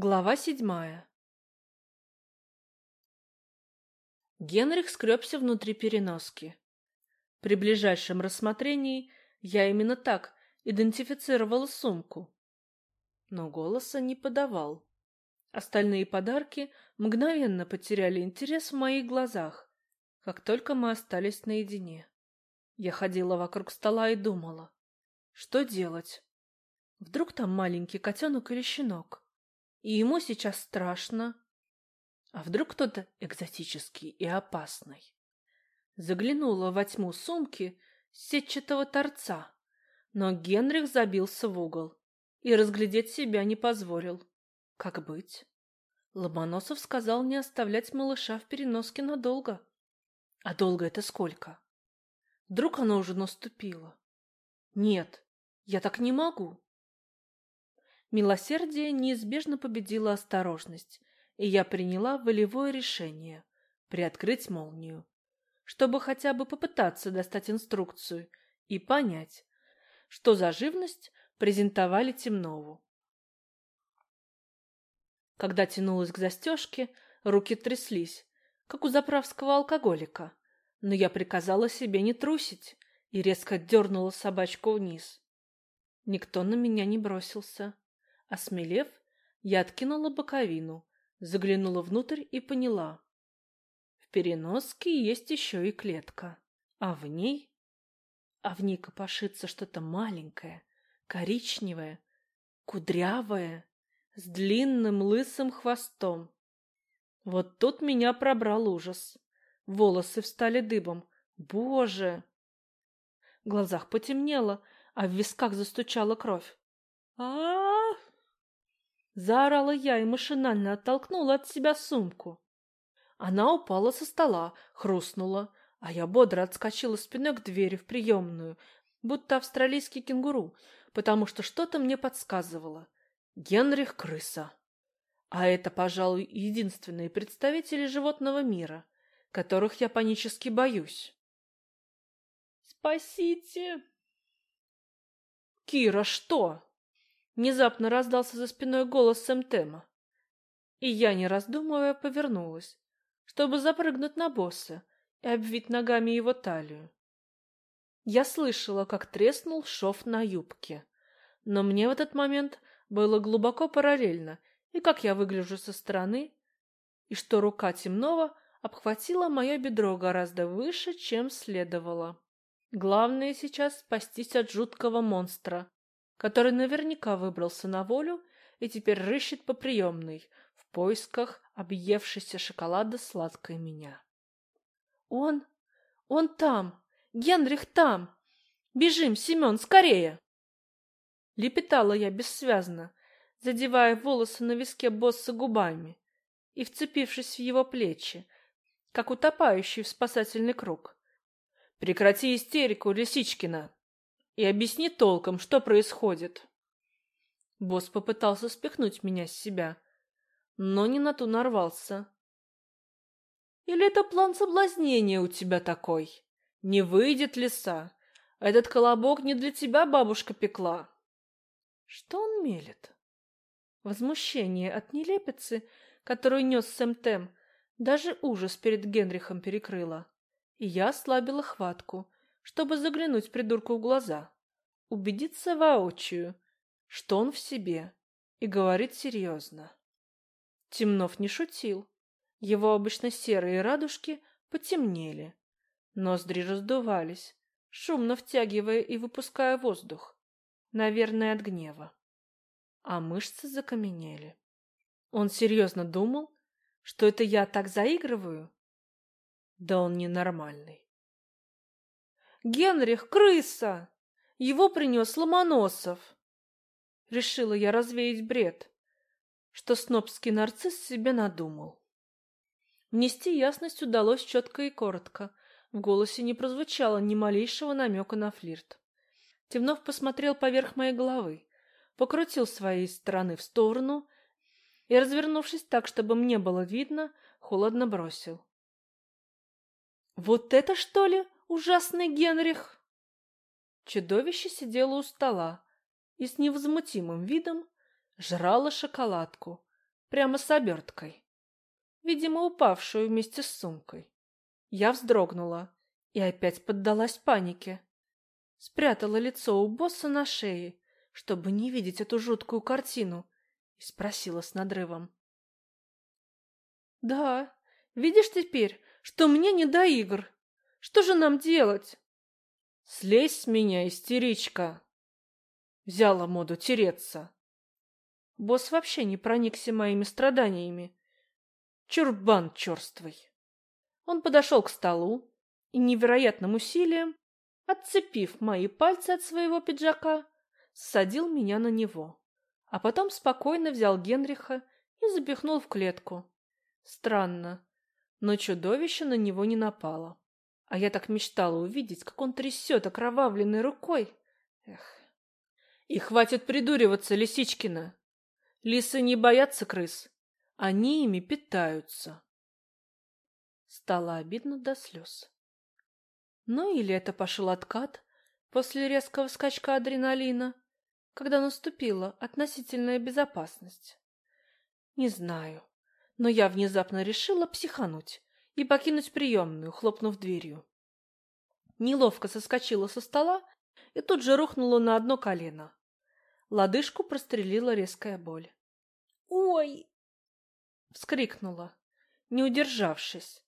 Глава седьмая Генрих скребся внутри переноски. При ближайшем рассмотрении я именно так идентифицировала сумку. Но голоса не подавал. Остальные подарки мгновенно потеряли интерес в моих глазах, как только мы остались наедине. Я ходила вокруг стола и думала, что делать? Вдруг там маленький котенок или щенок? И ему сейчас страшно. А вдруг кто-то экзотический и опасный? Заглянула во тьму сумки сетчатого торца, но Генрих забился в угол и разглядеть себя не позволил. Как быть? Ломоносов сказал не оставлять малыша в переноске надолго. А долго это сколько? Вдруг оно уже наступило? Нет, я так не могу. Милосердие неизбежно победило осторожность, и я приняла волевое решение приоткрыть молнию, чтобы хотя бы попытаться достать инструкцию и понять, что за живность презентовали Темнову. Когда тянулась к застежке, руки тряслись, как у заправского алкоголика, но я приказала себе не трусить и резко дернула собачку вниз. Никто на меня не бросился. Осмелев, я откинула боковину, заглянула внутрь и поняла. В переноске есть еще и клетка, а в ней... А в ней копошится что-то маленькое, коричневое, кудрявое, с длинным лысым хвостом. Вот тут меня пробрал ужас. Волосы встали дыбом. Боже! В глазах потемнело, а в висках застучала кровь. а а, -а! Заорала я и машинально оттолкнула от себя сумку. Она упала со стола, хрустнула, а я бодро отскочила спиной к двери в приемную, будто австралийский кенгуру, потому что что-то мне подсказывало. Генрих — крыса. А это, пожалуй, единственные представители животного мира, которых я панически боюсь. «Спасите!» «Кира, что?» Внезапно раздался за спиной голос Сэмтема. И я, не раздумывая, повернулась, чтобы запрыгнуть на босса и обвить ногами его талию. Я слышала, как треснул шов на юбке, но мне в этот момент было глубоко параллельно, и как я выгляжу со стороны, и что рука темного обхватила мое бедро гораздо выше, чем следовало. Главное сейчас спастись от жуткого монстра, который наверняка выбрался на волю и теперь рыщет по приемной в поисках объевшейся шоколада сладкой меня. Он, он там, Генрих там. Бежим, Семен, скорее! Лепетала я бессвязно, задевая волосы на виске босса губами и вцепившись в его плечи, как утопающий в спасательный круг. «Прекрати истерику, Лисичкина!» И объясни толком, что происходит. Босс попытался спихнуть меня с себя, но не на ту нарвался. Или это план соблазнения у тебя такой? Не выйдет лиса. Этот колобок не для тебя бабушка пекла. Что он мелет? Возмущение от нелепицы, которую нес Сэм Тем, даже ужас перед Генрихом перекрыло. И я ослабила хватку, чтобы заглянуть придурку в глаза, убедиться воочию, что он в себе, и говорит серьезно. Темнов не шутил. Его обычно серые радужки потемнели. Ноздри раздувались, шумно втягивая и выпуская воздух, наверное, от гнева. А мышцы закаменели. Он серьезно думал, что это я так заигрываю? Да он ненормальный. Генрих — крыса! Его принес Ломоносов!» Решила я развеять бред, что снобский нарцисс себе надумал. Внести ясность удалось четко и коротко. В голосе не прозвучало ни малейшего намека на флирт. Темнов посмотрел поверх моей головы, покрутил своей стороны в сторону и, развернувшись так, чтобы мне было видно, холодно бросил. «Вот это, что ли, ужасный Генрих!» Чудовище сидело у стола и с невозмутимым видом жрало шоколадку, прямо с оберткой, видимо, упавшую вместе с сумкой. Я вздрогнула и опять поддалась панике. Спрятала лицо у босса на шее, чтобы не видеть эту жуткую картину, и спросила с надрывом. «Да, видишь теперь, что мне не до игр. Что же нам делать?» «Слезь с меня, истеричка!» Взяла моду тереться. Босс вообще не проникся моими страданиями. Чурбан черствый. Он подошел к столу и невероятным усилием, отцепив мои пальцы от своего пиджака, ссадил меня на него, а потом спокойно взял Генриха и запихнул в клетку. Странно, но чудовище на него не напало. А я так мечтала увидеть, как он трясет окровавленной рукой. Эх. И хватит придуриваться, Лисичкина. Лисы не боятся крыс. Они ими питаются. Стало обидно до слез. Ну или это пошел откат после резкого скачка адреналина, когда наступила относительная безопасность. Не знаю, но я внезапно решила психануть и покинуть приемную, хлопнув дверью. Неловко соскочила со стола и тут же рухнула на одно колено. Лодыжку прострелила резкая боль. «Ой!» — вскрикнула, не удержавшись,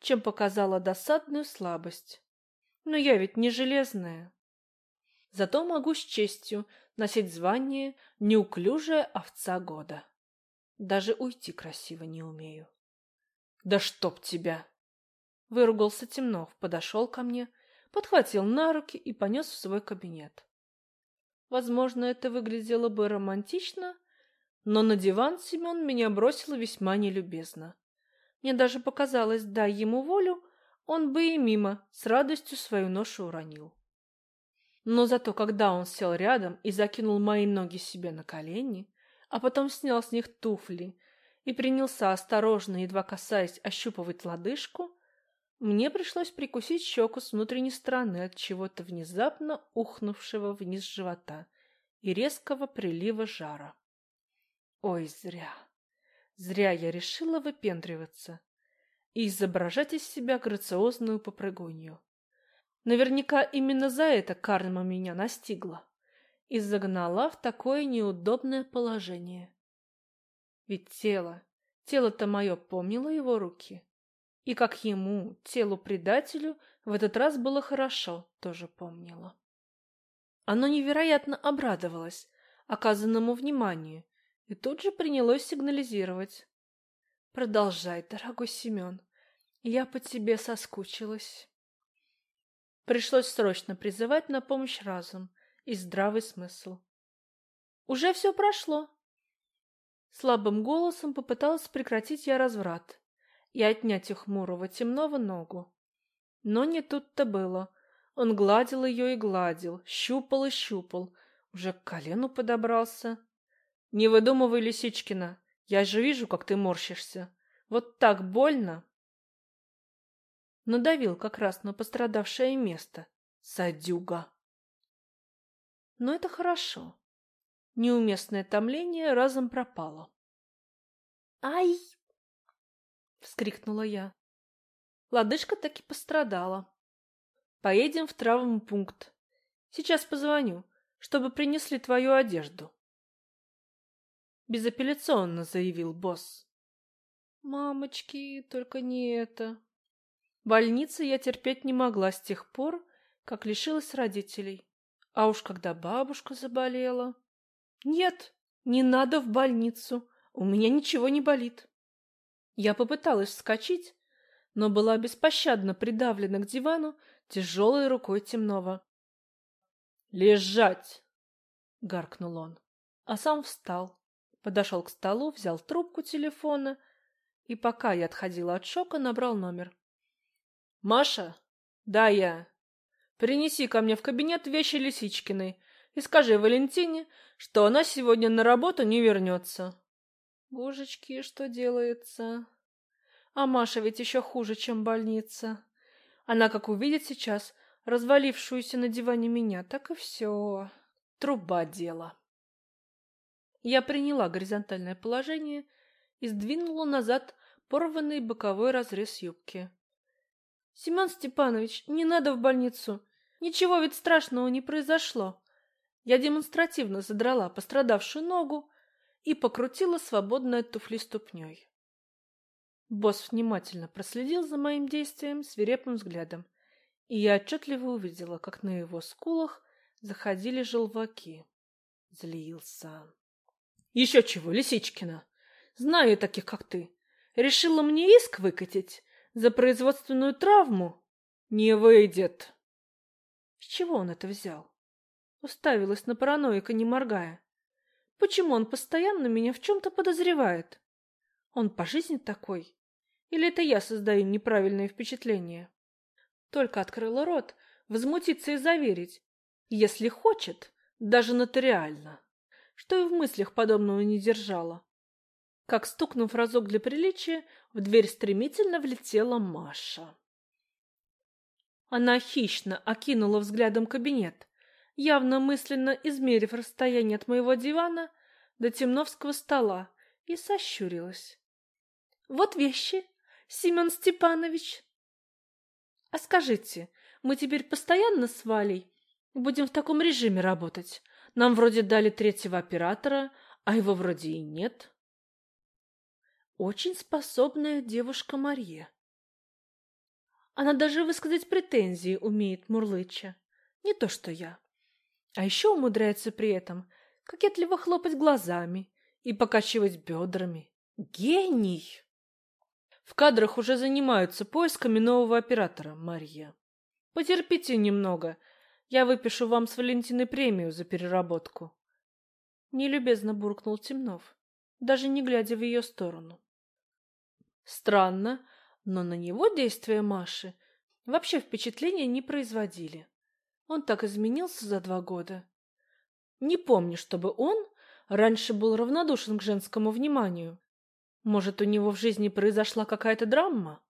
чем показала досадную слабость. Но я ведь не железная. Зато могу с честью носить звание «неуклюжая овца года». Даже уйти красиво не умею. Да чтоб тебя! Выругался Темнов, подошел ко мне, подхватил на руки и понес в свой кабинет. Возможно, это выглядело бы романтично, но на диван Семен меня бросил весьма нелюбезно. Мне даже показалось, дай ему волю, он бы и мимо с радостью свою ношу уронил. Но зато когда он сел рядом и закинул мои ноги себе на колени, а потом снял с них туфли и принялся осторожно, едва касаясь, ощупывать лодыжку, мне пришлось прикусить щеку с внутренней стороны от чего-то внезапно ухнувшего вниз живота и резкого прилива жара. Ой, зря. Зря я решила выпендриваться и изображать из себя грациозную попрыгунью. Наверняка именно за это карма меня настигла и загнала в такое неудобное положение. Ведь тело, тело-то мое помнило его руки. И как ему, телу-предателю, в этот раз было хорошо, тоже помнило. Оно невероятно обрадовалось оказанному вниманию и тут же принялось сигнализировать. «Продолжай, дорогой Семен, я по тебе соскучилась». Пришлось срочно призывать на помощь разум и здравый смысл. «Уже все прошло», Слабым голосом попыталась прекратить я разврат и отнять у хмурого темного ногу. Но не тут-то было. Он гладил ее и гладил, щупал и щупал, уже к колену подобрался. «Не выдумывай, Лисичкина, я же вижу, как ты морщишься. Вот так больно!» Надавил как раз на пострадавшее место. Садюга. Но это хорошо. Неуместное томление разом пропало. «Ай!» — вскрикнула я. Лодыжка таки пострадала. «Поедем в травмпункт. Сейчас позвоню, чтобы принесли твою одежду». Безапелляционно заявил босс. «Мамочки, только не это». Больницы я терпеть не могла с тех пор, как лишилась родителей. А уж когда бабушка заболела... Нет, не надо в больницу. У меня ничего не болит. Я попыталась вскочить, но была беспощадно придавлена к дивану тяжелой рукой темного. «Лежать!» — гаркнул он, а сам встал, подошел к столу, взял трубку телефона и, пока я отходила от шока, набрал номер. «Маша? Да, я. Принеси ко мне в кабинет вещи Лисичкиной и скажи Валентине, что она сегодня на работу не вернется. Божечки, что делается? А Маша ведь еще хуже, чем больница. Она, как увидит сейчас, развалившуюся на диване меня, так и все. Труба дела. Я приняла горизонтальное положение и сдвинула назад порванный боковой разрез юбки. Семен Степанович, не надо в больницу. Ничего ведь страшного не произошло. Я демонстративно задрала пострадавшую ногу и покрутила свободной от туфли ступней. Босс внимательно проследил за моим действием свирепым взглядом, и я отчетливо увидела, как на его скулах заходили желваки. Злился. Еще чего, Лисичкина? Знаю таких, как ты. Решила мне иск выкатить за производственную травму? Не выйдет. С чего он это взял? Уставилась на параноика, не моргая. Почему он постоянно меня в чем-то подозревает? Он по жизни такой? Или это я создаю неправильное впечатление? Только открыла рот, возмутиться и заверить. Если хочет, даже нотариально. Что и в мыслях подобного не держала. Как стукнув разок для приличия, в дверь стремительно влетела Маша. Она хищно окинула взглядом кабинет, явно мысленно измерив расстояние от моего дивана до темновского стола, и сощурилась. «Вот вещи, Семен Степанович!» «А скажите, мы теперь постоянно с Валей будем в таком режиме работать? Нам вроде дали третьего оператора, а его вроде и нет». Очень способная девушка Мария. Она даже высказать претензии умеет Мурлыча. Не то что я. А еще умудряется при этом кокетливо хлопать глазами и покачивать бедрами. Гений! В кадрах уже занимаются поисками нового оператора, Мария. Потерпите немного. Я выпишу вам с Валентиной премию за переработку. Нелюбезно буркнул Темнов, даже не глядя в ее сторону. Странно, но на него действия Маши вообще впечатления не производили. Он так изменился за два года. Не помню, чтобы он раньше был равнодушен к женскому вниманию. Может, у него в жизни произошла какая-то драма?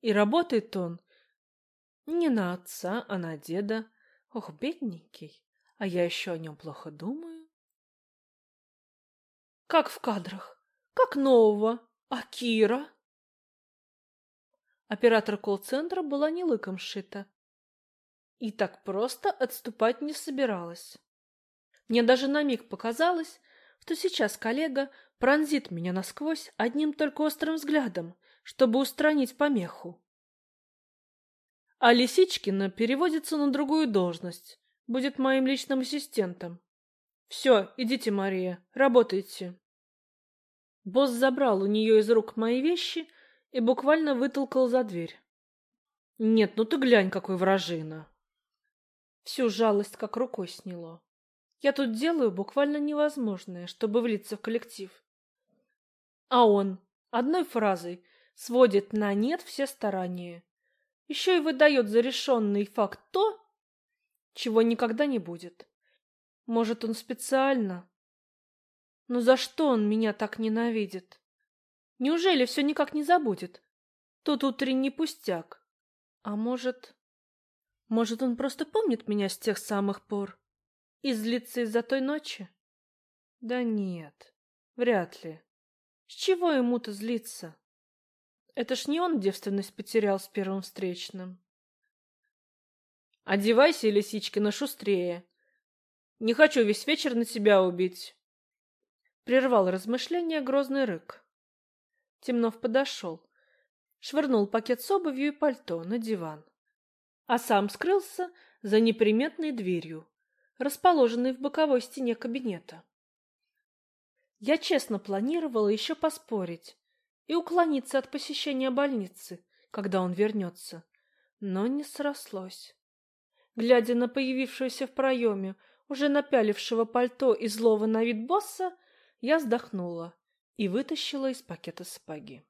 И работает он не на отца, а на деда. Ох, бедненький, а я еще о нем плохо думаю. Как в кадрах, как нового. А Кира? Оператор колл-центра была не лыком шита. И так просто отступать не собиралась. Мне даже на миг показалось, что сейчас коллега пронзит меня насквозь одним только острым взглядом, чтобы устранить помеху. А Лисичкина переводится на другую должность, будет моим личным ассистентом. Все, идите, Мария, работайте. Босс забрал у нее из рук мои вещи и буквально вытолкал за дверь. Нет, ну ты глянь, какой вражина. Всю жалость как рукой сняло. Я тут делаю буквально невозможное, чтобы влиться в коллектив. А он одной фразой сводит на нет все старания. Еще и выдает за решенный факт то, чего никогда не будет. Может, он специально? Но за что он меня так ненавидит? Неужели все никак не забудет? Тот утренний пустяк. А может... Может, он просто помнит меня с тех самых пор и злится из-за той ночи? Да нет, вряд ли. С чего ему-то злиться? Это ж не он девственность потерял с первым встречным. Одевайся, Лисичкина, шустрее. Не хочу весь вечер на себя убить. Прервал размышления грозный рык. Темнов подошел, швырнул пакет с обувью и пальто на диван, а сам скрылся за неприметной дверью, расположенной в боковой стене кабинета. Я честно планировала еще поспорить и уклониться от посещения больницы, когда он вернется, но не срослось. Глядя на появившегося в проеме, уже напялившего пальто и злого на вид босса, я вздохнула и вытащила из пакета сапоги.